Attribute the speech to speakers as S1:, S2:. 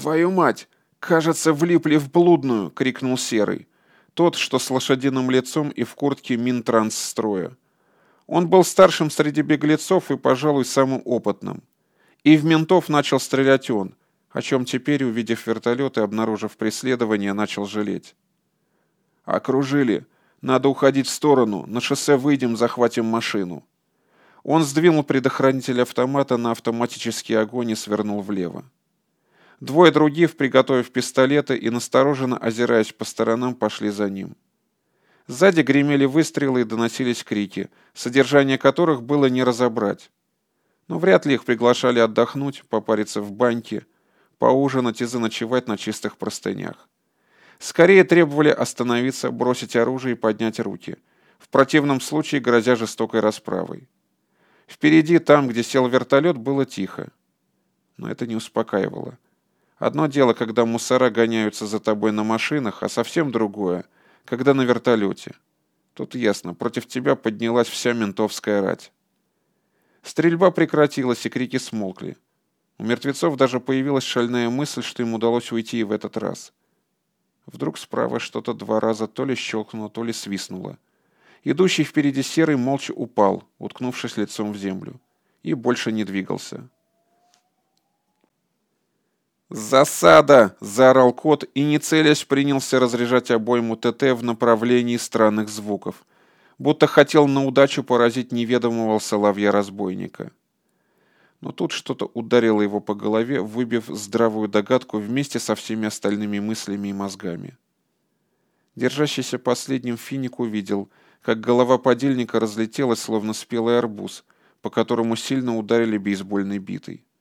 S1: «Твою мать! Кажется, влипли в блудную!» — крикнул Серый. Тот, что с лошадиным лицом и в куртке Минтрансстроя. Он был старшим среди беглецов и, пожалуй, самым опытным. И в ментов начал стрелять он, о чем теперь, увидев вертолет и обнаружив преследование, начал жалеть. «Окружили. Надо уходить в сторону. На шоссе выйдем, захватим машину». Он сдвинул предохранитель автомата на автоматический огонь и свернул влево. Двое других, приготовив пистолеты и настороженно озираясь по сторонам, пошли за ним. Сзади гремели выстрелы и доносились крики, содержание которых было не разобрать. Но вряд ли их приглашали отдохнуть, попариться в баньке, поужинать и заночевать на чистых простынях. Скорее требовали остановиться, бросить оружие и поднять руки, в противном случае грозя жестокой расправой. Впереди, там, где сел вертолет, было тихо. Но это не успокаивало. Одно дело, когда мусора гоняются за тобой на машинах, а совсем другое, когда на вертолете. Тут ясно, против тебя поднялась вся ментовская рать. Стрельба прекратилась, и крики смолкли. У мертвецов даже появилась шальная мысль, что им удалось уйти и в этот раз. Вдруг справа что-то два раза то ли щелкнуло, то ли свистнуло. Идущий впереди серый молча упал, уткнувшись лицом в землю, и больше не двигался. «Засада!» – заорал кот и, не целясь, принялся разряжать обойму ТТ в направлении странных звуков, будто хотел на удачу поразить неведомого соловья-разбойника. Но тут что-то ударило его по голове, выбив здравую догадку вместе со всеми остальными мыслями и мозгами. Держащийся последним финик увидел, как голова подельника разлетелась, словно спелый арбуз, по которому сильно ударили бейсбольной битой.